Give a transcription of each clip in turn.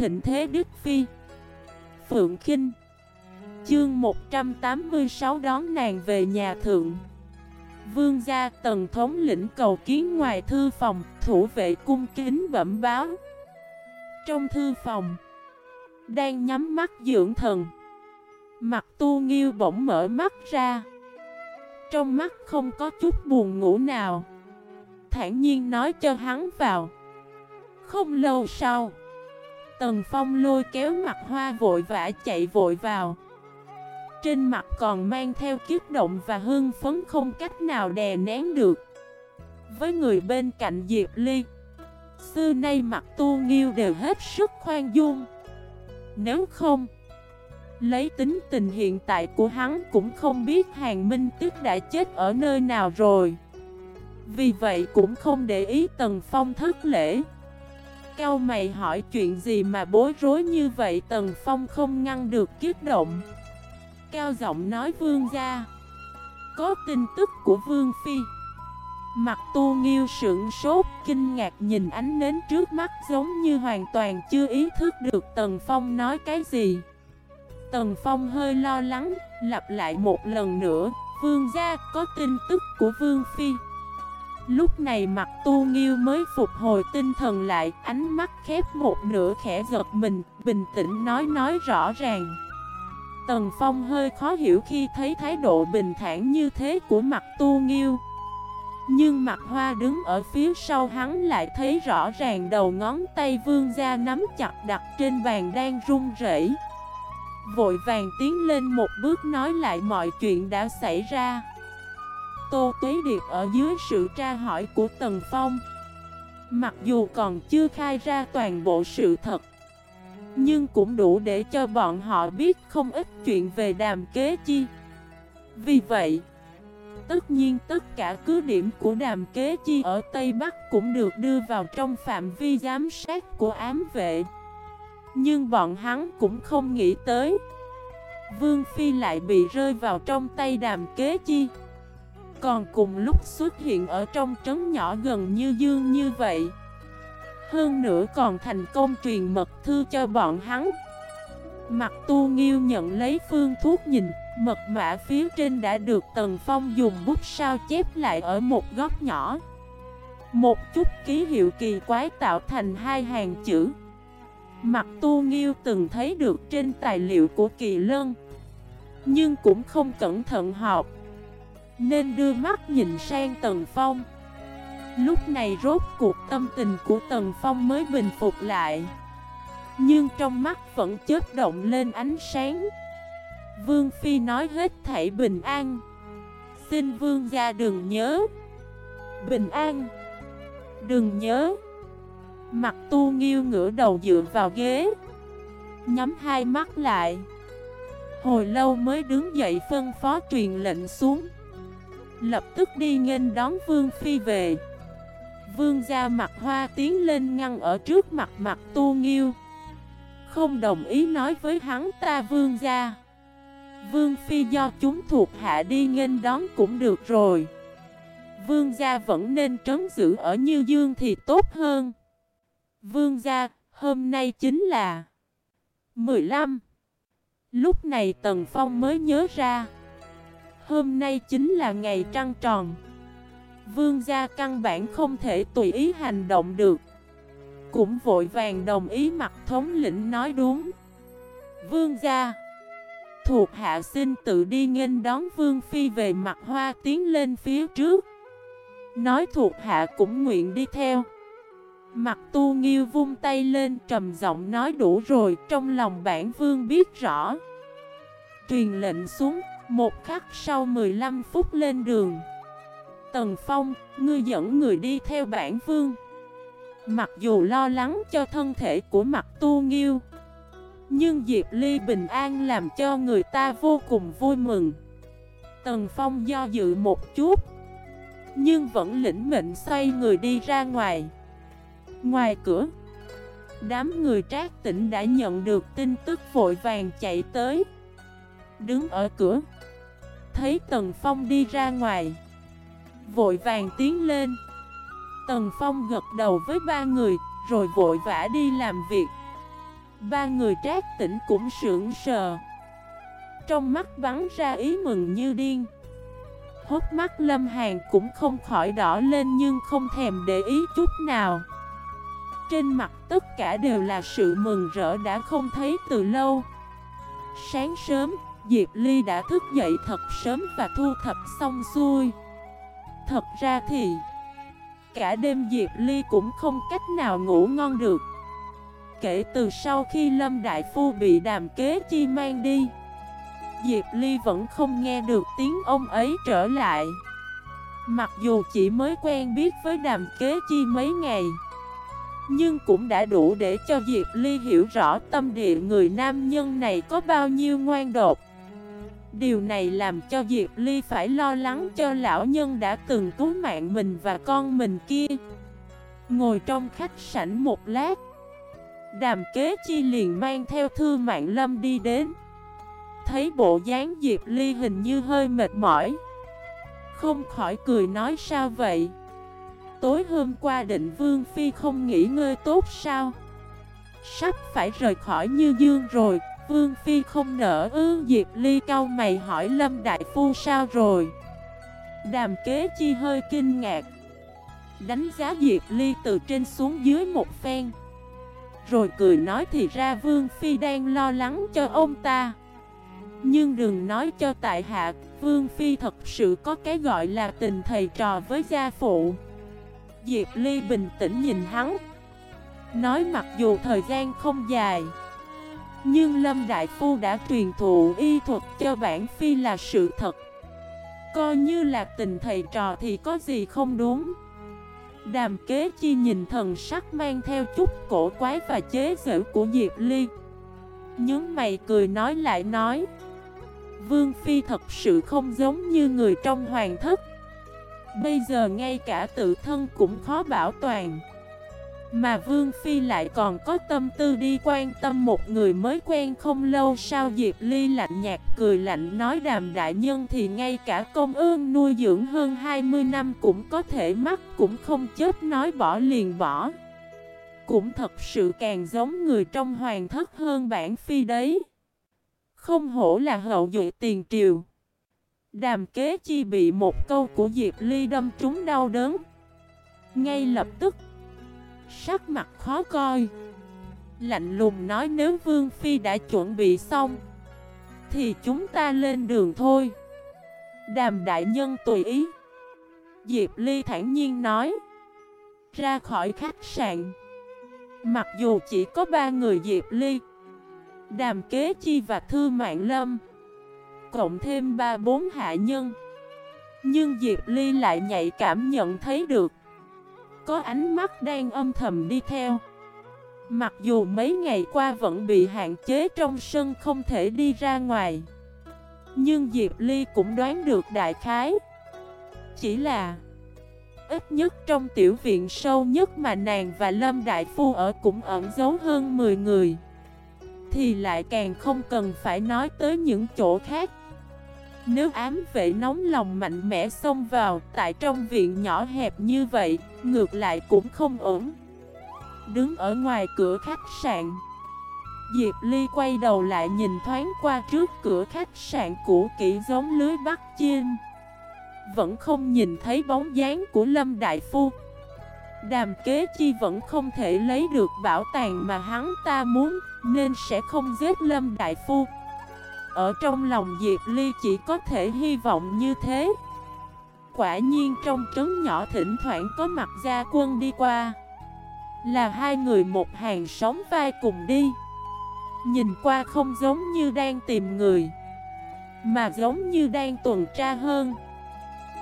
thịnh thế Đức Phi. Phượng Kinh. Chương 186 đón nàng về nhà thượng. Vương gia tần thống lĩnh cầu kiến ngoài thư phòng, Thủ vệ cung kính bẩm báo. Trong thư phòng, Đang nhắm mắt dưỡng thần. Mặt tu nghiêu bỗng mở mắt ra. Trong mắt không có chút buồn ngủ nào. Thản nhiên nói cho hắn vào. Không lâu sau Tần Phong lôi kéo mặt hoa vội vã chạy vội vào. Trên mặt còn mang theo kiếp động và hương phấn không cách nào đè nén được. Với người bên cạnh Diệp Ly, Xưa nay mặt tu nghiêu đều hết sức khoan dung. Nếu không, Lấy tính tình hiện tại của hắn cũng không biết Hàng Minh Tức đã chết ở nơi nào rồi. Vì vậy cũng không để ý Tần Phong thất lễ. Cao mày hỏi chuyện gì mà bối rối như vậy? Tần Phong không ngăn được kiếp động. Cao giọng nói vương gia. Có tin tức của vương phi. Mặt tu nghiêu sững sốt, Kinh ngạc nhìn ánh nến trước mắt Giống như hoàn toàn chưa ý thức được Tần Phong nói cái gì. Tần Phong hơi lo lắng, Lặp lại một lần nữa. Vương gia, có tin tức của vương phi. Lúc này mặt tu nghiêu mới phục hồi tinh thần lại, Ánh mắt khép một nửa khẽ giật mình, Bình tĩnh nói nói rõ ràng. Tần Phong hơi khó hiểu khi thấy thái độ bình thản như thế của mặt tu nghiêu. Nhưng mặt hoa đứng ở phía sau hắn lại thấy rõ ràng đầu ngón tay vương ra nắm chặt đặt trên bàn đang run rẩy. Vội vàng tiến lên một bước nói lại mọi chuyện đã xảy ra. Tô Tuế Điệp ở dưới sự tra hỏi của Tần Phong. Mặc dù còn chưa khai ra toàn bộ sự thật, Nhưng cũng đủ để cho bọn họ biết không ít chuyện về đàm kế chi. Vì vậy, Tất nhiên tất cả cứ điểm của đàm kế chi ở Tây Bắc cũng được đưa vào trong phạm vi giám sát của ám vệ. Nhưng bọn hắn cũng không nghĩ tới, Vương Phi lại bị rơi vào trong tay đàm kế chi còn cùng lúc xuất hiện ở trong trấn nhỏ gần như dương như vậy. Hơn nữa còn thành công truyền mật thư cho bọn hắn. Mặt tu nghiêu nhận lấy phương thuốc nhìn, Mật mã phía trên đã được Tần Phong dùng bút sao chép lại ở một góc nhỏ. Một chút ký hiệu kỳ quái tạo thành hai hàng chữ. Mặt tu nghiêu từng thấy được trên tài liệu của kỳ lân, Nhưng cũng không cẩn thận học nên đưa mắt nhìn sang Tần Phong. Lúc này rốt cuộc tâm tình của Tần Phong mới bình phục lại. Nhưng trong mắt vẫn chớp động lên ánh sáng. Vương Phi nói hết thảy bình an. Xin Vương gia đừng nhớ. Bình an. Đừng nhớ. Mặt tu nghiêu ngửa đầu dựa vào ghế. Nhắm hai mắt lại. Hồi lâu mới đứng dậy phân phó truyền lệnh xuống. Lập tức đi nghênh đón Vương Phi về. Vương gia mặt hoa tiến lên ngăn ở trước mặt mặt tu nghiêu. Không đồng ý nói với hắn ta vương gia. Vương Phi do chúng thuộc hạ đi nghênh đón cũng được rồi. Vương gia vẫn nên trấn giữ ở Như Dương thì tốt hơn. Vương gia, hôm nay chính là 15 Lúc này Tần Phong mới nhớ ra. Hôm nay chính là ngày trăng tròn. Vương gia căn bản không thể tùy ý hành động được. Cũng vội vàng đồng ý mặt thống lĩnh nói đúng. Vương gia, Thuộc hạ xin tự đi nghênh đón Vương Phi về mặt hoa tiến lên phía trước. Nói thuộc hạ cũng nguyện đi theo. Mặt tu nghiêu vung tay lên trầm giọng nói đủ rồi, Trong lòng bản vương biết rõ. Truyền lệnh xuống một khắc sau 15 phút lên đường. Tần Phong, ngươi dẫn người đi theo bản vương. Mặc dù lo lắng cho thân thể của mặt tu nghiêu Nhưng Diệp Ly bình an làm cho người ta vô cùng vui mừng. Tần Phong do dự một chút Nhưng vẫn lĩnh mệnh xoay người đi ra ngoài. Ngoài cửa Đám người trác tỉnh đã nhận được tin tức vội vàng chạy tới. Đứng ở cửa Thấy Tần Phong đi ra ngoài. Vội vàng tiến lên. Tần Phong gật đầu với ba người Rồi vội vã đi làm việc. Ba người trác tỉnh cũng sững sờ. Trong mắt bắn ra ý mừng như điên. Hốt mắt Lâm Hàn cũng không khỏi đỏ lên nhưng không thèm để ý chút nào. Trên mặt tất cả đều là sự mừng rỡ đã không thấy từ lâu. Sáng sớm, Diệp Ly đã thức dậy thật sớm và thu thập xong xuôi. Thật ra thì, Cả đêm Diệp Ly cũng không cách nào ngủ ngon được. Kể từ sau khi Lâm Đại Phu bị đàm kế chi mang đi, Diệp Ly vẫn không nghe được tiếng ông ấy trở lại. Mặc dù chỉ mới quen biết với đàm kế chi mấy ngày, Nhưng cũng đã đủ để cho Diệp Ly hiểu rõ tâm địa người nam nhân này có bao nhiêu ngoan đột Điều này làm cho Diệp Ly phải lo lắng cho lão nhân đã từng cứu mạng mình và con mình kia. Ngồi trong khách sảnh một lát, Đàm kế chi liền mang theo thư mạng lâm đi đến. Thấy bộ dáng Diệp Ly hình như hơi mệt mỏi, Không khỏi cười nói sao vậy? Tối hôm qua định Vương Phi không nghỉ ngơi tốt sao? Sắp phải rời khỏi Như Dương rồi. Vương Phi không nở ư? Diệp Ly cao mày hỏi Lâm Đại Phu sao rồi? Đàm kế chi hơi kinh ngạc. Đánh giá Diệp Ly từ trên xuống dưới một phen. Rồi cười nói thì ra Vương Phi đang lo lắng cho ông ta. Nhưng đừng nói cho tại hạ, Vương Phi thật sự có cái gọi là tình thầy trò với gia phụ. Diệp Ly bình tĩnh nhìn hắn. Nói mặc dù thời gian không dài nhưng Lâm Đại Phu đã truyền thụ y thuật cho bản phi là sự thật. Coi như là tình thầy trò thì có gì không đúng? Đàm kế chi nhìn thần sắc mang theo chút cổ quái và chế giễu của Diệp Ly. Nhớ mày cười nói lại nói, Vương Phi thật sự không giống như người trong hoàng thất. Bây giờ ngay cả tự thân cũng khó bảo toàn mà Vương Phi lại còn có tâm tư đi quan tâm một người mới quen không lâu sao Diệp Ly lạnh nhạt cười lạnh nói đàm đại nhân thì ngay cả công ương nuôi dưỡng hơn 20 năm cũng có thể mắc, cũng không chết nói bỏ liền bỏ. Cũng thật sự càng giống người trong hoàng thất hơn bản Phi đấy. Không hổ là hậu duệ tiền triều. Đàm kế chi bị một câu của Diệp Ly đâm trúng đau đớn. Ngay lập tức Sắc mặt khó coi. Lạnh lùng nói nếu Vương Phi đã chuẩn bị xong, Thì chúng ta lên đường thôi. Đàm đại nhân tùy ý. Diệp Ly thản nhiên nói. Ra khỏi khách sạn. Mặc dù chỉ có ba người Diệp Ly, Đàm Kế Chi và Thư Mạng Lâm, Cộng thêm ba bốn hạ nhân, Nhưng Diệp Ly lại nhạy cảm nhận thấy được có ánh mắt đang âm thầm đi theo. Mặc dù mấy ngày qua vẫn bị hạn chế trong sân không thể đi ra ngoài, Nhưng Diệp Ly cũng đoán được đại khái. Chỉ là Ít nhất trong tiểu viện sâu nhất mà nàng và Lâm Đại Phu ở cũng ẩn giấu hơn 10 người, Thì lại càng không cần phải nói tới những chỗ khác nếu ám vệ nóng lòng mạnh mẽ xông vào, Tại trong viện nhỏ hẹp như vậy, Ngược lại cũng không ổn. Đứng ở ngoài cửa khách sạn, Diệp Ly quay đầu lại nhìn thoáng qua trước cửa khách sạn cũ kỹ giống lưới bắt chim. Vẫn không nhìn thấy bóng dáng của Lâm Đại Phu. Đàm kế chi vẫn không thể lấy được bảo tàng mà hắn ta muốn, Nên sẽ không giết Lâm Đại Phu ở trong lòng Diệp Ly chỉ có thể hy vọng như thế. Quả nhiên trong trấn nhỏ thỉnh thoảng có mặt gia quân đi qua. Là hai người một hàng sóng vai cùng đi. Nhìn qua không giống như đang tìm người, Mà giống như đang tuần tra hơn.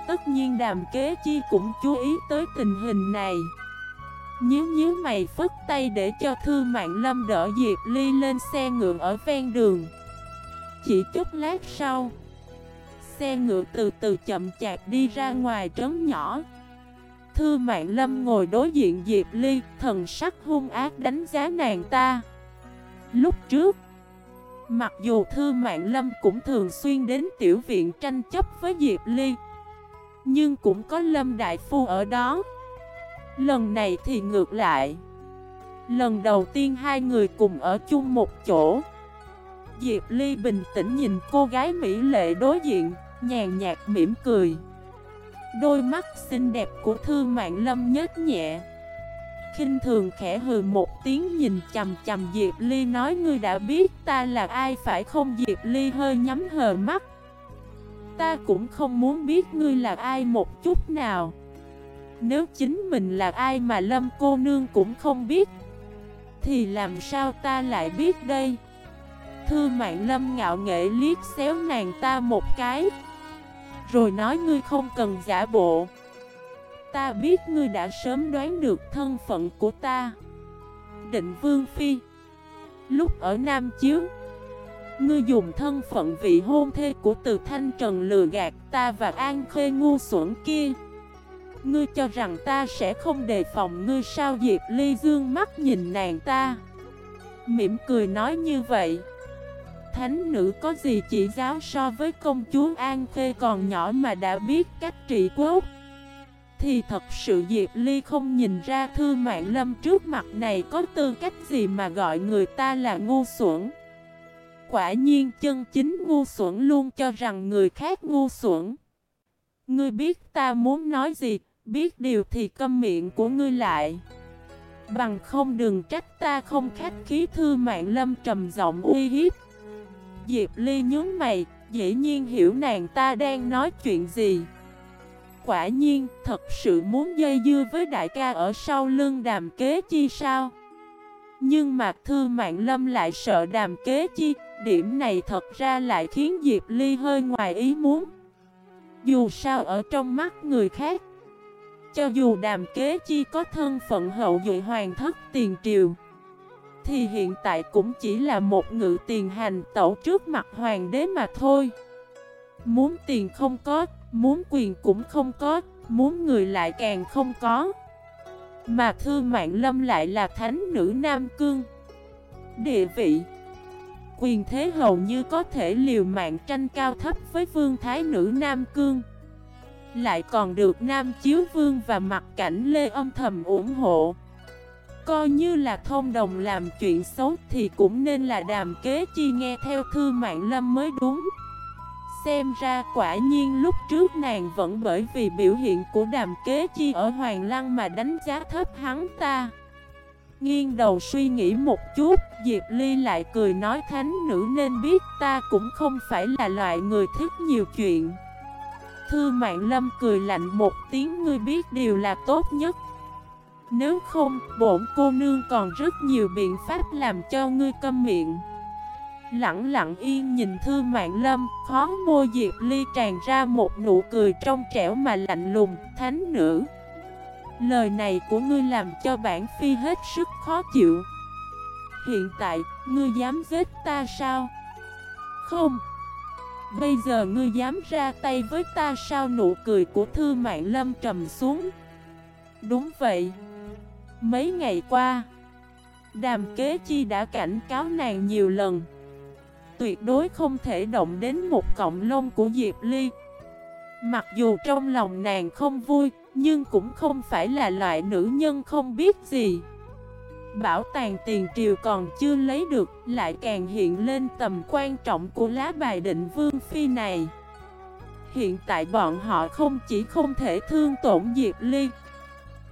Tất nhiên đàm kế chi cũng chú ý tới tình hình này. Nhíu nhíu mày phất tay để cho Thư Mạng Lâm đỡ Diệp Ly lên xe ngựa ở ven đường chỉ chút lát sau, Xe ngựa từ từ chậm chạp đi ra ngoài trấn nhỏ. Thư Mạng Lâm ngồi đối diện Diệp Ly, Thần sắc hung ác đánh giá nàng ta. Lúc trước, Mặc dù Thư Mạng Lâm cũng thường xuyên đến tiểu viện tranh chấp với Diệp Ly, Nhưng cũng có Lâm Đại Phu ở đó. Lần này thì ngược lại. Lần đầu tiên hai người cùng ở chung một chỗ. Diệp Ly bình tĩnh nhìn cô gái mỹ lệ đối diện, Nhàn nhạt mỉm cười. Đôi mắt xinh đẹp của Thư Mạng Lâm nhếch nhẹ. Khinh thường khẽ hừ một tiếng nhìn chầm chầm Diệp Ly nói, ngươi đã biết ta là ai, phải không? Diệp Ly hơi nhắm hờ mắt. Ta cũng không muốn biết ngươi là ai một chút nào. Nếu chính mình là ai mà Lâm cô nương cũng không biết, Thì làm sao ta lại biết đây? Thư mạng Lâm ngạo nghệ liếc xéo nàng ta một cái. Rồi nói ngươi không cần giả bộ. Ta biết ngươi đã sớm đoán được thân phận của ta. Định Vương Phi. Lúc ở Nam Chiếu, Ngươi dùng thân phận vị hôn thê của từ Thanh Trần lừa gạt ta và An Khê ngu xuẩn kia. Ngươi cho rằng ta sẽ không đề phòng ngươi sao Diệp Ly dương mắt nhìn nàng ta. Mỉm cười nói như vậy. Thánh nữ có gì chỉ giáo so với công chúa An Khê còn nhỏ mà đã biết cách trị quốc thì thật sự Diệp Ly không nhìn ra Thư Mạng Lâm trước mặt này có tư cách gì mà gọi người ta là ngu xuẩn. Quả nhiên chân chính ngu xuẩn luôn cho rằng người khác ngu xuẩn. Ngươi biết ta muốn nói gì, biết điều thì câm miệng của ngươi lại. Bằng không đừng trách ta không khách khí Thư Mạng Lâm trầm giọng uy hiếp. Diệp Ly nhướng mày, dĩ nhiên hiểu nàng ta đang nói chuyện gì. Quả nhiên thật sự muốn dây dưa với đại ca ở sau lưng đàm kế chi sao? Nhưng Mạc Thư Mạng Lâm lại sợ đàm kế chi Điểm này thật ra lại khiến Diệp Ly hơi ngoài ý muốn. Dù sao ở trong mắt người khác Cho dù đàm kế chi có thân phận hậu duệ hoàng thất tiền triều thì hiện tại cũng chỉ là một ngự tiền hành tẩu trước mặt hoàng đế mà thôi Muốn tiền không có, muốn quyền cũng không có, muốn người lại càng không có. Mà Thư Mạng Lâm lại là thánh nữ Nam Cương. Địa vị Quyền thế hầu như có thể liều mạng tranh cao thấp với vương thái nữ Nam Cương. Lại còn được Nam Chiếu Vương và mặt cảnh Lê âm thầm ủng hộ. Coi như là thông đồng làm chuyện xấu thì cũng nên là đàm kế chi nghe theo Thư Mạng Lâm mới đúng. Xem ra quả nhiên lúc trước nàng vẫn bởi vì biểu hiện của đàm kế chi ở Hoàng Lăng mà đánh giá thấp hắn ta. Nghiêng đầu suy nghĩ một chút, Diệp Ly lại cười nói thánh nữ nên biết ta cũng không phải là loại người thích nhiều chuyện. Thư Mạng Lâm cười lạnh một tiếng ngươi biết điều là tốt nhất. Nếu không, bổn cô nương còn rất nhiều biện pháp làm cho ngươi câm miệng Lặng lặng yên nhìn Thư Mạng Lâm, khó môi Diệp Ly tràn ra một nụ cười trong trẻo mà lạnh lùng, thánh nữ. Lời này của ngươi làm cho bản phi hết sức khó chịu. Hiện tại, ngươi dám giết ta sao? Không. Bây giờ ngươi dám ra tay với ta sao nụ cười của Thư Mạng Lâm trầm xuống. Đúng vậy. Mấy ngày qua, Đàm Kế Chi đã cảnh cáo nàng nhiều lần. Tuyệt đối không thể động đến một cọng lông của Diệp Ly. Mặc dù trong lòng nàng không vui Nhưng cũng không phải là loại nữ nhân không biết gì. Bảo tàng tiền triều còn chưa lấy được Lại càng hiện lên tầm quan trọng của lá bài định vương phi này. Hiện tại bọn họ không chỉ không thể thương tổn Diệp Ly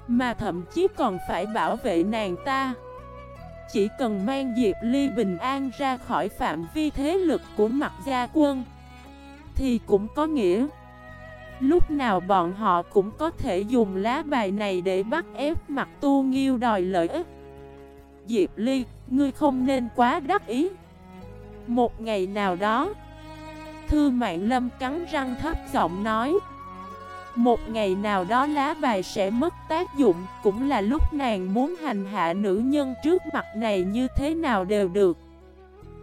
mà thậm chí còn phải bảo vệ nàng ta. Chỉ cần mang Diệp Ly bình an ra khỏi phạm vi thế lực của mặt gia quân Thì cũng có nghĩa. Lúc nào bọn họ cũng có thể dùng lá bài này để bắt ép mặt tu nghiêu đòi lợi ích. Diệp Ly, ngươi không nên quá đắc ý. Một ngày nào đó Thư Mạng Lâm cắn răng thấp giọng nói một ngày nào đó lá bài sẽ mất tác dụng, Cũng là lúc nàng muốn hành hạ nữ nhân trước mặt này như thế nào đều được.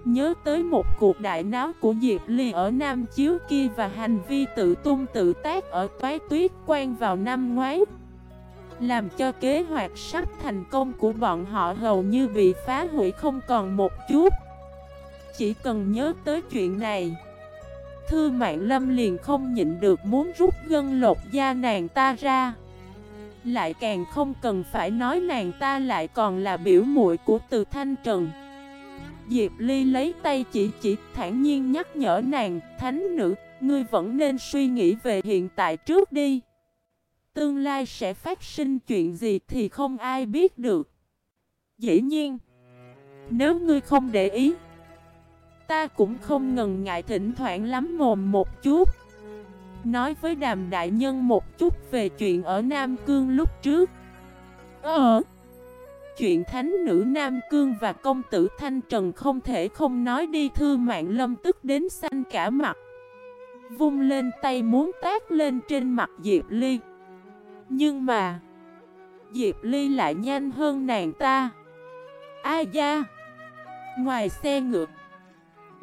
Nhớ tới một cuộc đại náo của Diệp Ly ở Nam Chiếu kia Và hành vi tự tung tự tác ở toái tuyết quan vào năm ngoái, Làm cho kế hoạch sắp thành công của bọn họ hầu như bị phá hủy không còn một chút. Chỉ cần nhớ tới chuyện này Thư Mạng Lâm liền không nhịn được muốn rút gân lột da nàng ta ra. Lại càng không cần phải nói nàng ta lại còn là biểu muội của từ Thanh Trần. Diệp Ly lấy tay chỉ chỉ thản nhiên nhắc nhở nàng Thánh nữ, ngươi vẫn nên suy nghĩ về hiện tại trước đi. Tương lai sẽ phát sinh chuyện gì thì không ai biết được. Dĩ nhiên Nếu ngươi không để ý Ta cũng không ngần ngại thỉnh thoảng lắm mồm một chút. Nói với đàm đại nhân một chút về chuyện ở Nam Cương lúc trước. Ờ? Chuyện thánh nữ Nam Cương và công tử Thanh Trần không thể không nói đi, thư mạng lâm tức đến xanh cả mặt. Vung lên tay muốn tác lên trên mặt Diệp Ly. Nhưng mà, Diệp Ly lại nhanh hơn nàng ta. Ai da! Ngoài xe ngựa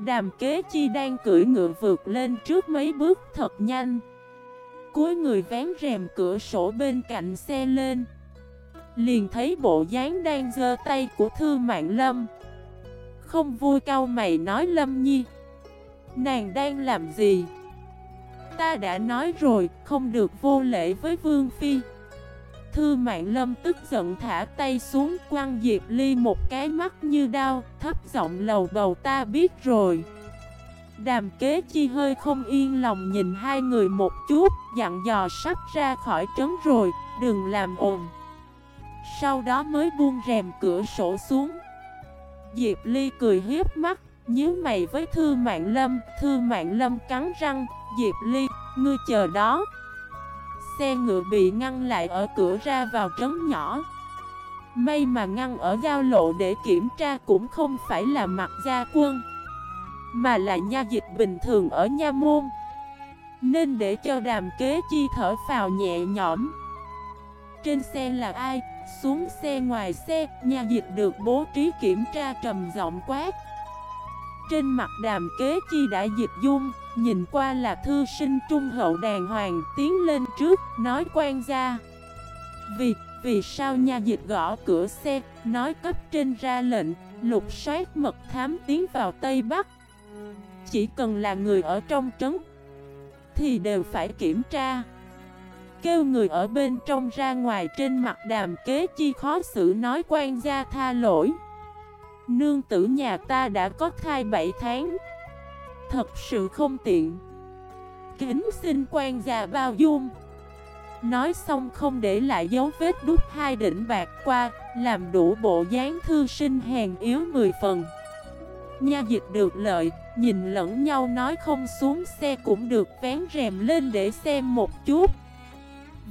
Đàm kế chi đang cưỡi ngựa vượt lên trước mấy bước thật nhanh. Cuối người vén rèm cửa sổ bên cạnh xe lên. Liền thấy bộ dáng đang giơ tay của Thư Mạng Lâm. Không vui cao mày nói Lâm Nhi Nàng đang làm gì? Ta đã nói rồi, không được vô lễ với Vương Phi. Thư Mạng Lâm tức giận thả tay xuống quăng Diệp Ly một cái mắt như đau, thấp giọng lầu bầu ta biết rồi. Đàm kế chi hơi không yên lòng nhìn hai người một chút, dặn dò sắp ra khỏi trấn rồi, đừng làm ồn. Sau đó mới buông rèm cửa sổ xuống. Diệp Ly cười hiếp mắt, nhíu mày với Thư Mạng Lâm, Thư Mạng Lâm cắn răng, Diệp Ly, ngươi chờ đó. Xe ngựa bị ngăn lại ở cửa ra vào trấn nhỏ. May mà ngăn ở giao lộ để kiểm tra cũng không phải là mặt gia quân Mà là nha dịch bình thường ở nha môn. Nên để cho đàm kế chi thở phào nhẹ nhõm. Trên xe là ai? Xuống xe ngoài xe, nha dịch được bố trí kiểm tra trầm giọng quát. Trên mặt đàm kế chi đã dịch dung Nhìn qua là thư sinh trung hậu đàng hoàng tiến lên trước, nói quan gia. Vì, vì sao nha dịch gõ cửa xe, nói cấp trên ra lệnh, lục soát mật thám tiến vào Tây Bắc. Chỉ cần là người ở trong trấn Thì đều phải kiểm tra. Kêu người ở bên trong ra ngoài trên mặt đàm kế chi khó xử nói quan gia tha lỗi. Nương tử nhà ta đã có thai 7 tháng Thật sự không tiện. Kính xin quan già bao dung. Nói xong không để lại dấu vết đút hai đỉnh bạc qua, Làm đủ bộ dáng thư sinh hèn yếu 10 phần. Nha dịch được lợi, Nhìn lẫn nhau nói không xuống xe cũng được vén rèm lên để xem một chút.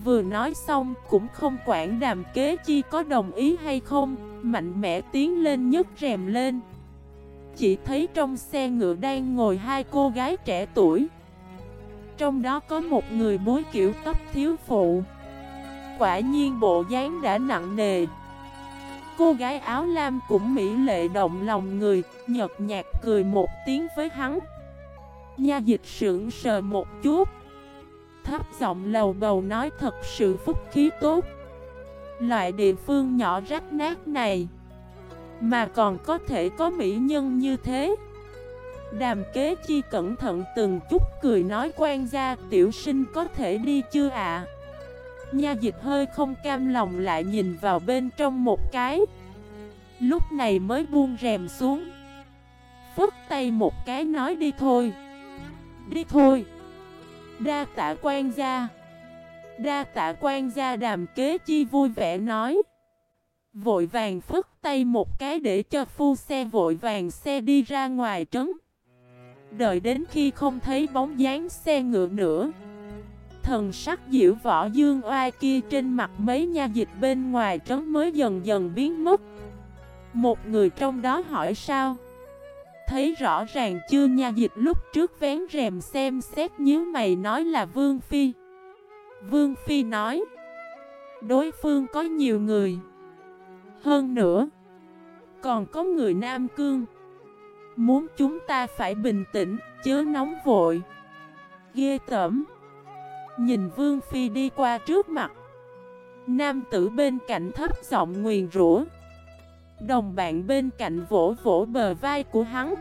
Vừa nói xong cũng không quản đàm kế chi có đồng ý hay không, Mạnh mẽ tiến lên nhấc rèm lên chỉ thấy trong xe ngựa đang ngồi hai cô gái trẻ tuổi. Trong đó có một người bối kiểu tóc thiếu phụ. Quả nhiên bộ dáng đã nặng nề. Cô gái áo lam cũng mỹ lệ động lòng người Nhật nhạt cười một tiếng với hắn. Nha dịch sững sờ một chút. Thấp giọng lầu bầu nói thật sự phúc khí tốt. Loại địa phương nhỏ rách nát này mà còn có thể có mỹ nhân như thế. Đàm kế chi cẩn thận từng chút cười nói quan gia, tiểu sinh có thể đi chưa ạ? Nha dịch hơi không cam lòng lại nhìn vào bên trong một cái. Lúc này mới buông rèm xuống. Phất tay một cái nói, đi thôi. Đi thôi. Đa tạ quan gia. Đa tạ quan gia đàm kế chi vui vẻ nói. Vội vàng phức tay một cái để cho phu xe vội vàng xe đi ra ngoài trấn. Đợi đến khi không thấy bóng dáng xe ngựa nữa. Thần sắc diễu võ dương oai kia trên mặt mấy nha dịch bên ngoài trấn mới dần dần biến mất. Một người trong đó hỏi sao? Thấy rõ ràng chưa nha dịch lúc trước vén rèm xem xét nhíu mày nói là Vương Phi. Vương Phi nói, Đối phương có nhiều người hơn nữa, còn có người Nam Cương. Muốn chúng ta phải bình tĩnh, chớ nóng vội. Ghê tởm. Nhìn Vương Phi đi qua trước mặt. Nam tử bên cạnh thấp giọng nguyền rủa Đồng bạn bên cạnh vỗ vỗ bờ vai của hắn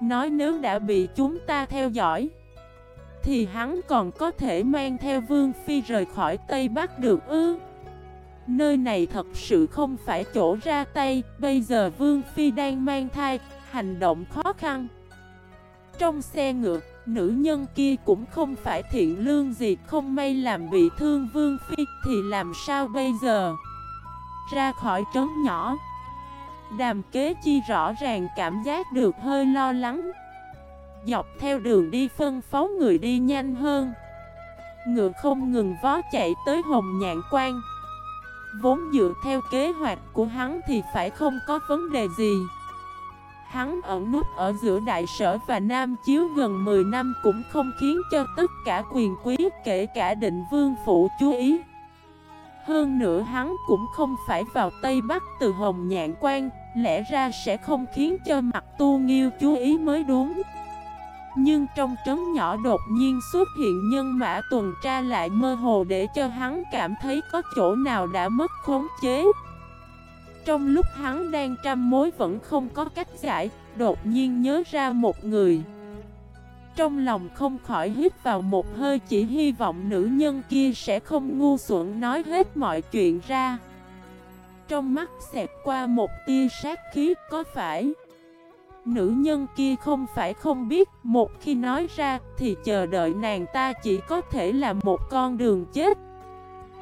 Nói nếu đã bị chúng ta theo dõi Thì hắn còn có thể mang theo Vương Phi rời khỏi Tây Bắc được ư Nơi này thật sự không phải chỗ ra tay. Bây giờ Vương Phi đang mang thai, Hành động khó khăn. Trong xe ngựa, Nữ nhân kia cũng không phải thiện lương gì, Không may làm bị thương Vương Phi Thì làm sao bây giờ? Ra khỏi trấn nhỏ. Đàm kế chi rõ ràng cảm giác được hơi lo lắng. Dọc theo đường đi phân phó người đi nhanh hơn. Ngựa không ngừng vó chạy tới hồng nhạn quan. Vốn dựa theo kế hoạch của hắn thì phải không có vấn đề gì. Hắn ẩn nút ở giữa đại sở và Nam Chiếu gần 10 năm cũng không khiến cho tất cả quyền quý, kể cả định vương phủ, chú ý. Hơn nữa hắn cũng không phải vào Tây Bắc từ Hồng Nhạn Quan, Lẽ ra sẽ không khiến cho mặt tu nghiêu chú ý mới đúng. Nhưng trong trấn nhỏ đột nhiên xuất hiện nhân mã tuần tra lại mơ hồ để cho hắn cảm thấy có chỗ nào đã mất khống chế. Trong lúc hắn đang trăm mối vẫn không có cách giải, Đột nhiên nhớ ra một người. Trong lòng không khỏi hít vào một hơi chỉ hy vọng nữ nhân kia sẽ không ngu xuẩn nói hết mọi chuyện ra. Trong mắt xẹt qua một tia sát khí, có phải Nữ nhân kia không phải không biết Một khi nói ra thì chờ đợi nàng ta chỉ có thể là một con đường chết.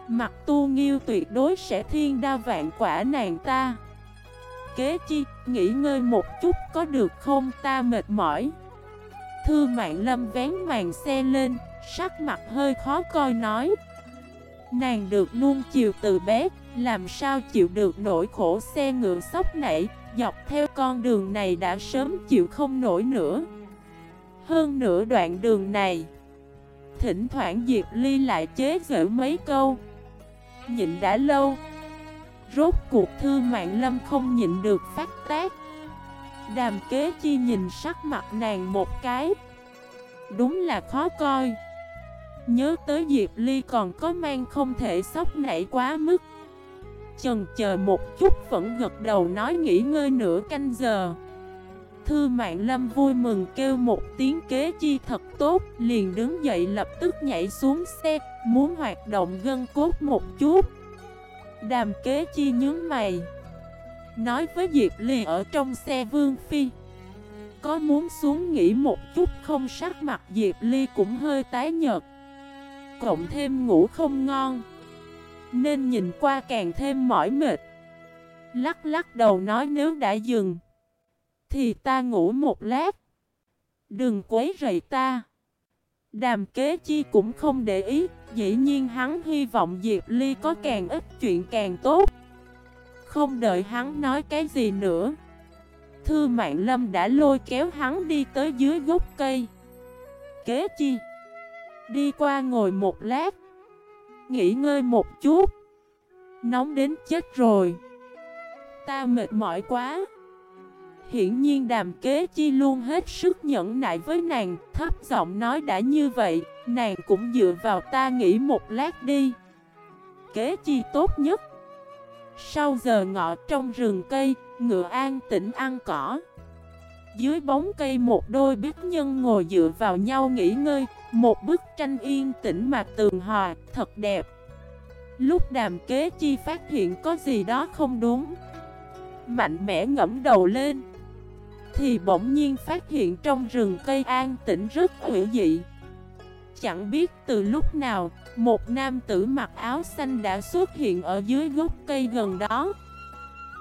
Mặt tu nghiêu tuyệt đối sẽ thiên đa vạn quả nàng ta. Kế chi, nghỉ ngơi một chút có được không ta mệt mỏi. Thư mạng lâm vén màn xe lên Sắc mặt hơi khó coi nói. Nàng được nuông chiều từ bé làm sao chịu được nỗi khổ xe ngựa sốc nảy? Dọc theo con đường này đã sớm chịu không nổi nữa. Hơn nửa đoạn đường này, Thỉnh thoảng Diệp Ly lại chế giễu mấy câu. Nhịn đã lâu, Rốt cuộc thư mạng lâm không nhịn được phát tác. Đàm kế chi nhìn sắc mặt nàng một cái. Đúng là khó coi. Nhớ tới Diệp Ly còn có mang không thể sốc nảy quá mức. Chần chờ một chút vẫn gật đầu nói nghỉ ngơi nửa canh giờ. Thư mạng lâm vui mừng kêu một tiếng kế chi thật tốt, Liền đứng dậy lập tức nhảy xuống xe, Muốn hoạt động gân cốt một chút. Đàm kế chi nhướng mày, Nói với Diệp Ly ở trong xe Vương Phi, Có muốn xuống nghỉ một chút không? Sắc mặt Diệp Ly cũng hơi tái nhợt, Cộng thêm ngủ không ngon nên nhìn qua càng thêm mỏi mệt. Lắc lắc đầu nói nếu đã dừng, Thì ta ngủ một lát. Đừng quấy rầy ta. Đàm kế chi cũng không để ý, Dĩ nhiên hắn hy vọng Diệp Ly có càng ít chuyện càng tốt. Không đợi hắn nói cái gì nữa, Thư Mạng Lâm đã lôi kéo hắn đi tới dưới gốc cây. Kế chi? Đi qua ngồi một lát. Nghỉ ngơi một chút. Nóng đến chết rồi. Ta mệt mỏi quá. Hiển nhiên đàm kế chi luôn hết sức nhẫn nại với nàng, Thấp giọng nói đã như vậy, Nàng cũng dựa vào ta nghỉ một lát đi. Kế chi tốt nhất. Sau giờ ngọ trong rừng cây, Ngựa an tĩnh ăn cỏ. Dưới bóng cây một đôi biết nhân ngồi dựa vào nhau nghỉ ngơi. Một bức tranh yên tĩnh mà tường hòa, thật đẹp. Lúc đàm kế chi phát hiện có gì đó không đúng. Mạnh mẽ ngẫm đầu lên. Thì bỗng nhiên phát hiện trong rừng cây an tĩnh rất hữu dị. Chẳng biết từ lúc nào Một nam tử mặc áo xanh đã xuất hiện ở dưới gốc cây gần đó.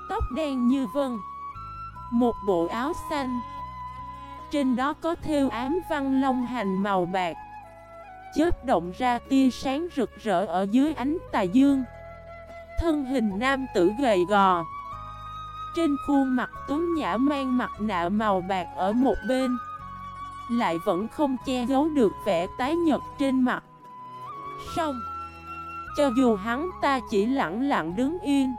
Tóc đen như vân. Một bộ áo xanh. Trên đó có thêu ám văn long hành màu bạc. Chớp động ra tia sáng rực rỡ ở dưới ánh tà dương. Thân hình nam tử gầy gò. Trên khuôn mặt tuấn nhã mang mặt nạ màu bạc ở một bên. Lại vẫn không che giấu được vẻ tái nhật trên mặt. Xong, Cho dù hắn ta chỉ lặng lặng đứng yên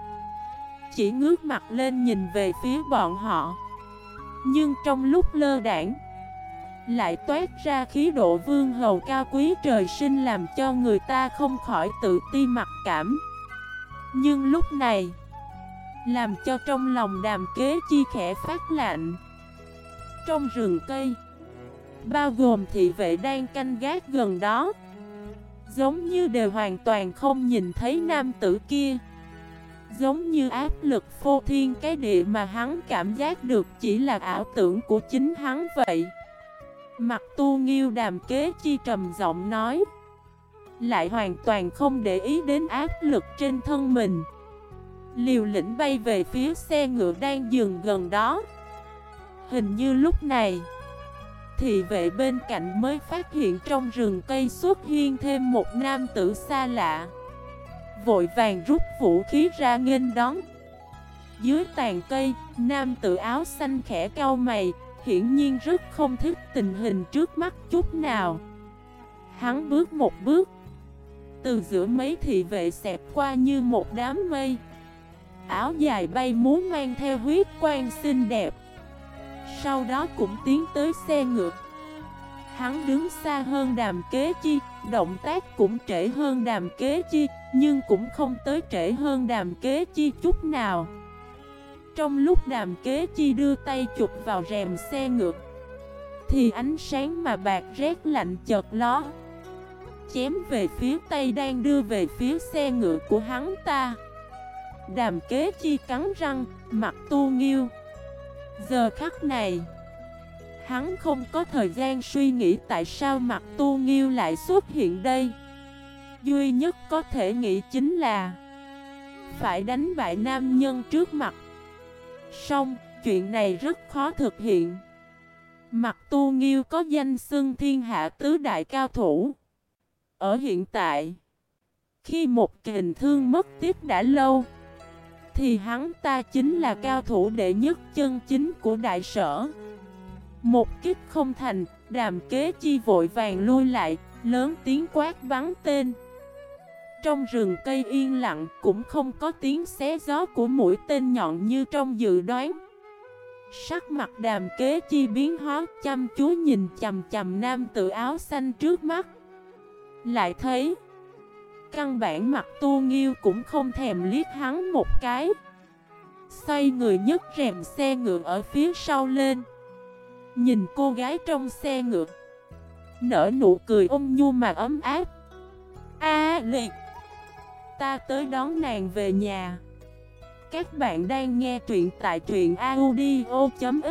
chỉ ngước mặt lên nhìn về phía bọn họ. Nhưng trong lúc lơ đảng, lại toát ra khí độ vương hầu cao quý trời sinh làm cho người ta không khỏi tự ti mặc cảm. Nhưng lúc này, Làm cho trong lòng đàm kế chi khẽ phát lạnh. Trong rừng cây, Bao gồm thị vệ đang canh gác gần đó, Giống như đều hoàn toàn không nhìn thấy nam tử kia. Giống như áp lực phô thiên cái địa mà hắn cảm giác được chỉ là ảo tưởng của chính hắn vậy. Mặt tu nghiêu đàm kế chi trầm giọng nói, Lại hoàn toàn không để ý đến áp lực trên thân mình. Liều lĩnh bay về phía xe ngựa đang dừng gần đó. Hình như lúc này, Thị vệ bên cạnh mới phát hiện trong rừng cây xuất hiện thêm một nam tử xa lạ. Vội vàng rút vũ khí ra nghênh đón. Dưới tàn cây, nam tử áo xanh khẽ cau mày Hiển nhiên rất không thích tình hình trước mắt chút nào. Hắn bước một bước. Từ giữa mấy thị vệ xẹp qua như một đám mây. Áo dài bay muốn mang theo huyết quang xinh đẹp. Sau đó cũng tiến tới xe ngược Hắn đứng xa hơn đàm kế chi Động tác cũng trễ hơn đàm kế chi. Nhưng cũng không tới trễ hơn đàm kế chi chút nào. Trong lúc đàm kế chi đưa tay chụp vào rèm xe ngược Thì ánh sáng mà bạc rét lạnh chợt ló Chém về phía tay đang đưa về phía xe ngựa của hắn ta. Đàm kế chi cắn răng, mặt tu nghiêu. Giờ khắc này Hắn không có thời gian suy nghĩ tại sao mặt tu nghiêu lại xuất hiện đây. Duy nhất có thể nghĩ chính là Phải đánh bại nam nhân trước mặt. Xong, chuyện này rất khó thực hiện. Mặt tu nghiêu có danh xưng thiên hạ tứ đại cao thủ. Ở hiện tại Khi một kình thương mất tiếp đã lâu thì hắn ta chính là cao thủ đệ nhất chân chính của đại sở. Một kích không thành, đàm kế chi vội vàng lui lại, lớn tiếng quát bắn tên. Trong rừng cây yên lặng cũng không có tiếng xé gió của mũi tên nhọn như trong dự đoán. Sắc mặt đàm kế chi biến hóa, chăm chú nhìn chầm chầm nam tự áo xanh trước mắt. Lại thấy, Căn bản mặt tu nghiêu cũng không thèm liếc hắn một cái. Xoay người nhấc rèm xe ngựa ở phía sau lên. Nhìn cô gái trong xe ngựa, Nở nụ cười ôm nhu mà ấm áp. A liệt Ta tới đón nàng về nhà. Các bạn đang nghe truyện tại truyện audio.fif